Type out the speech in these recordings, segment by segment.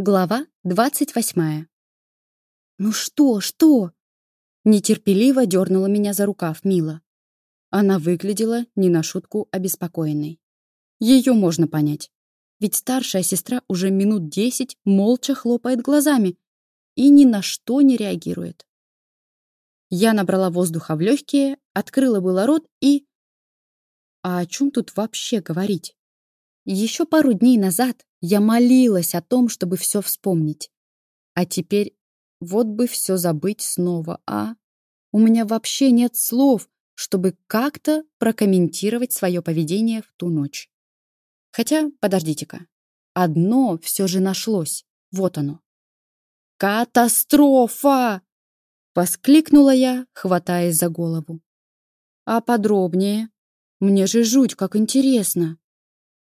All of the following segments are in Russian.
Глава двадцать восьмая. «Ну что, что?» Нетерпеливо дернула меня за рукав Мила. Она выглядела не на шутку обеспокоенной. Ее можно понять. Ведь старшая сестра уже минут десять молча хлопает глазами и ни на что не реагирует. Я набрала воздуха в легкие, открыла было рот и... А о чем тут вообще говорить? Еще пару дней назад я молилась о том, чтобы все вспомнить. А теперь вот бы все забыть снова, а? У меня вообще нет слов, чтобы как-то прокомментировать свое поведение в ту ночь. Хотя, подождите-ка. Одно все же нашлось. Вот оно. «Катастрофа!» — воскликнула я, хватаясь за голову. «А подробнее? Мне же жуть, как интересно!»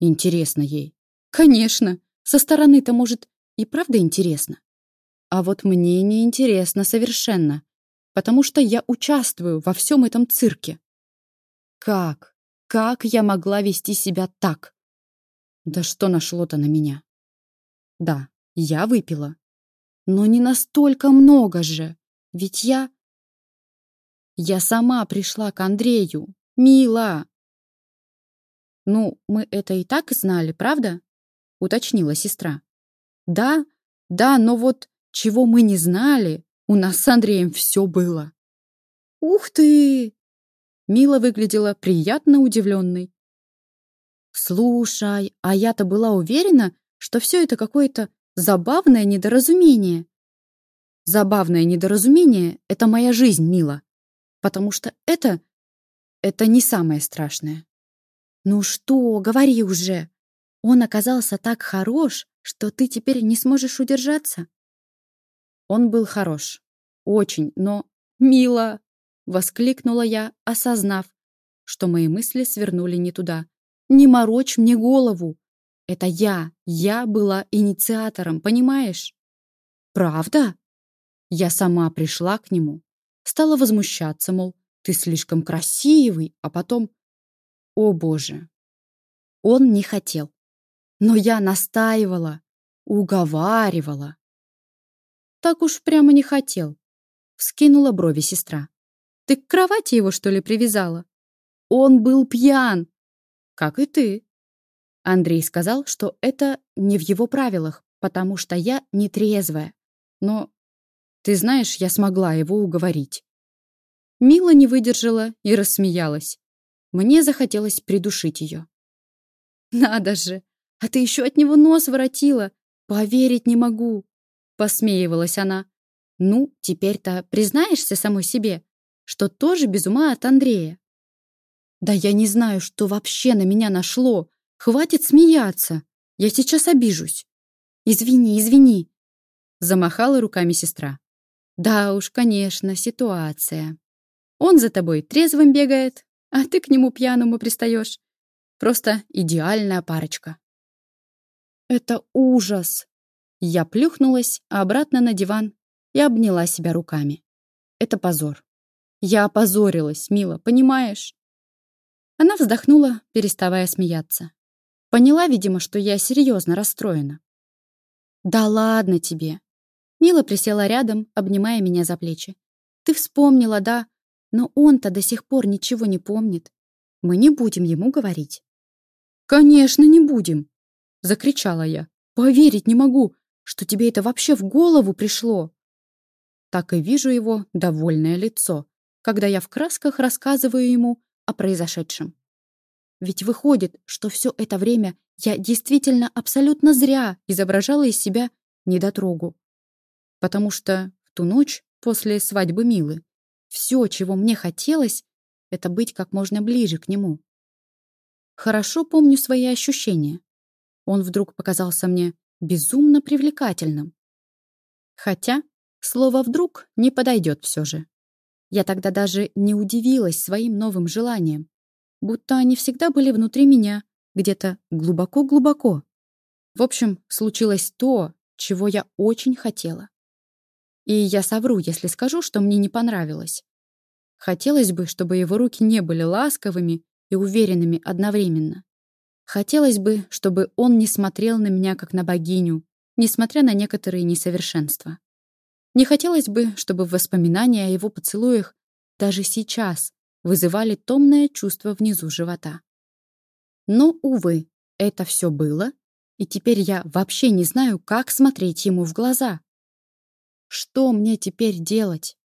Интересно ей. Конечно, со стороны-то, может, и правда интересно. А вот мне не интересно совершенно, потому что я участвую во всем этом цирке. Как? Как я могла вести себя так? Да что нашло-то на меня? Да, я выпила. Но не настолько много же. Ведь я... Я сама пришла к Андрею. Мила, «Ну, мы это и так знали, правда?» — уточнила сестра. «Да, да, но вот чего мы не знали, у нас с Андреем все было». «Ух ты!» Мила выглядела приятно удивленной. «Слушай, а я-то была уверена, что все это какое-то забавное недоразумение». «Забавное недоразумение — это моя жизнь, Мила, потому что это... это не самое страшное». «Ну что, говори уже! Он оказался так хорош, что ты теперь не сможешь удержаться?» Он был хорош. Очень, но... «Мило!» — воскликнула я, осознав, что мои мысли свернули не туда. «Не морочь мне голову! Это я, я была инициатором, понимаешь?» «Правда?» Я сама пришла к нему, стала возмущаться, мол, ты слишком красивый, а потом о боже! Он не хотел. Но я настаивала, уговаривала. Так уж прямо не хотел. Вскинула брови сестра. Ты к кровати его, что ли, привязала? Он был пьян. Как и ты. Андрей сказал, что это не в его правилах, потому что я нетрезвая. Но, ты знаешь, я смогла его уговорить. Мила не выдержала и рассмеялась. Мне захотелось придушить ее. «Надо же! А ты еще от него нос воротила! Поверить не могу!» Посмеивалась она. «Ну, теперь-то признаешься самой себе, что тоже без ума от Андрея?» «Да я не знаю, что вообще на меня нашло! Хватит смеяться! Я сейчас обижусь!» «Извини, извини!» Замахала руками сестра. «Да уж, конечно, ситуация. Он за тобой трезвым бегает, а ты к нему пьяному пристаешь. Просто идеальная парочка. Это ужас. Я плюхнулась обратно на диван и обняла себя руками. Это позор. Я опозорилась, мила, понимаешь? Она вздохнула, переставая смеяться. Поняла, видимо, что я серьезно расстроена. «Да ладно тебе!» Мила присела рядом, обнимая меня за плечи. «Ты вспомнила, да? Но он-то до сих пор ничего не помнит. Мы не будем ему говорить. «Конечно, не будем!» — закричала я. «Поверить не могу, что тебе это вообще в голову пришло!» Так и вижу его довольное лицо, когда я в красках рассказываю ему о произошедшем. Ведь выходит, что все это время я действительно абсолютно зря изображала из себя недотрогу. Потому что в ту ночь после свадьбы Милы все, чего мне хотелось, это быть как можно ближе к нему. Хорошо помню свои ощущения. Он вдруг показался мне безумно привлекательным. Хотя слово «вдруг» не подойдет все же. Я тогда даже не удивилась своим новым желаниям, будто они всегда были внутри меня, где-то глубоко-глубоко. В общем, случилось то, чего я очень хотела. И я совру, если скажу, что мне не понравилось. Хотелось бы, чтобы его руки не были ласковыми и уверенными одновременно. Хотелось бы, чтобы он не смотрел на меня как на богиню, несмотря на некоторые несовершенства. Не хотелось бы, чтобы воспоминания о его поцелуях даже сейчас вызывали томное чувство внизу живота. Но, увы, это все было, и теперь я вообще не знаю, как смотреть ему в глаза. Что мне теперь делать?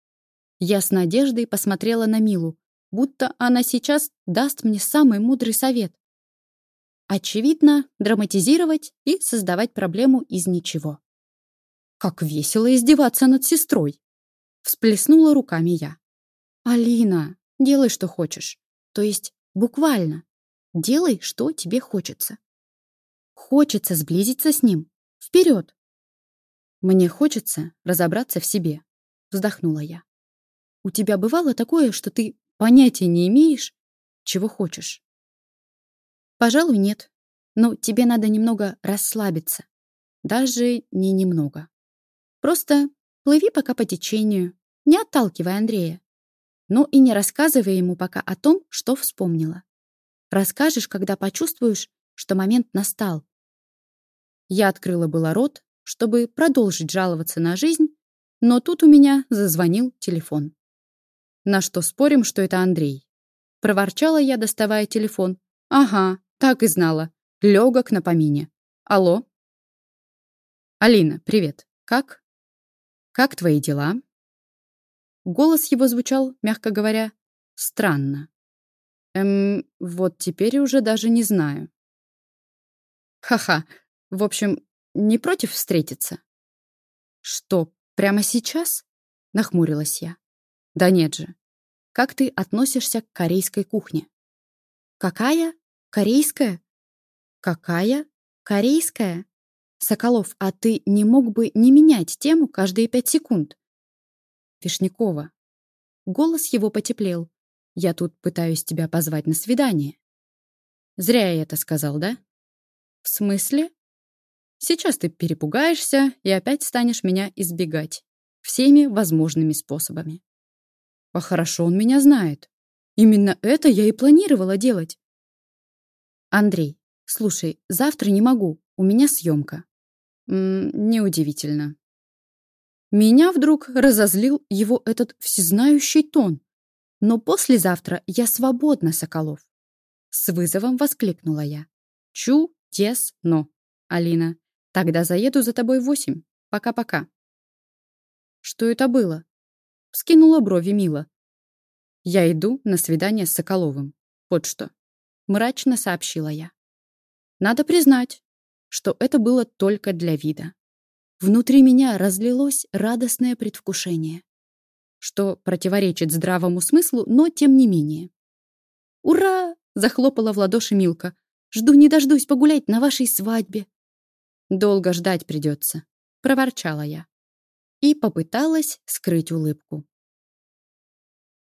Я с надеждой посмотрела на Милу, будто она сейчас даст мне самый мудрый совет. Очевидно, драматизировать и создавать проблему из ничего. Как весело издеваться над сестрой. Всплеснула руками я. Алина, делай, что хочешь. То есть, буквально. Делай, что тебе хочется. Хочется сблизиться с ним. Вперед! Мне хочется разобраться в себе. Вздохнула я. У тебя бывало такое, что ты понятия не имеешь, чего хочешь? Пожалуй, нет. Но тебе надо немного расслабиться. Даже не немного. Просто плыви пока по течению, не отталкивай Андрея. Но и не рассказывай ему пока о том, что вспомнила. Расскажешь, когда почувствуешь, что момент настал. Я открыла было рот, чтобы продолжить жаловаться на жизнь, но тут у меня зазвонил телефон. На что спорим, что это Андрей? Проворчала я, доставая телефон. Ага, так и знала. Легок на помине. Алло? Алина, привет. Как? «Как твои дела?» Голос его звучал, мягко говоря, странно. Эм, вот теперь уже даже не знаю. Ха-ха, в общем, не против встретиться? Что, прямо сейчас? Нахмурилась я. Да нет же. Как ты относишься к корейской кухне? Какая? Корейская? Какая? Корейская? Соколов, а ты не мог бы не менять тему каждые пять секунд? Вишнякова. Голос его потеплел. Я тут пытаюсь тебя позвать на свидание. Зря я это сказал, да? В смысле? Сейчас ты перепугаешься и опять станешь меня избегать. Всеми возможными способами. А хорошо он меня знает. Именно это я и планировала делать. Андрей, слушай, завтра не могу. У меня съемка. неудивительно. Меня вдруг разозлил его этот всезнающий тон. Но послезавтра я свободна, Соколов. С вызовом воскликнула я. Чудесно, Алина. Тогда заеду за тобой в восемь. Пока-пока. Что это было? Скинула брови Мила. Я иду на свидание с Соколовым. Вот что. Мрачно сообщила я. Надо признать, что это было только для вида. Внутри меня разлилось радостное предвкушение, что противоречит здравому смыслу, но тем не менее. «Ура!» — захлопала в ладоши Милка. «Жду не дождусь погулять на вашей свадьбе». «Долго ждать придется», — проворчала я. И попыталась скрыть улыбку.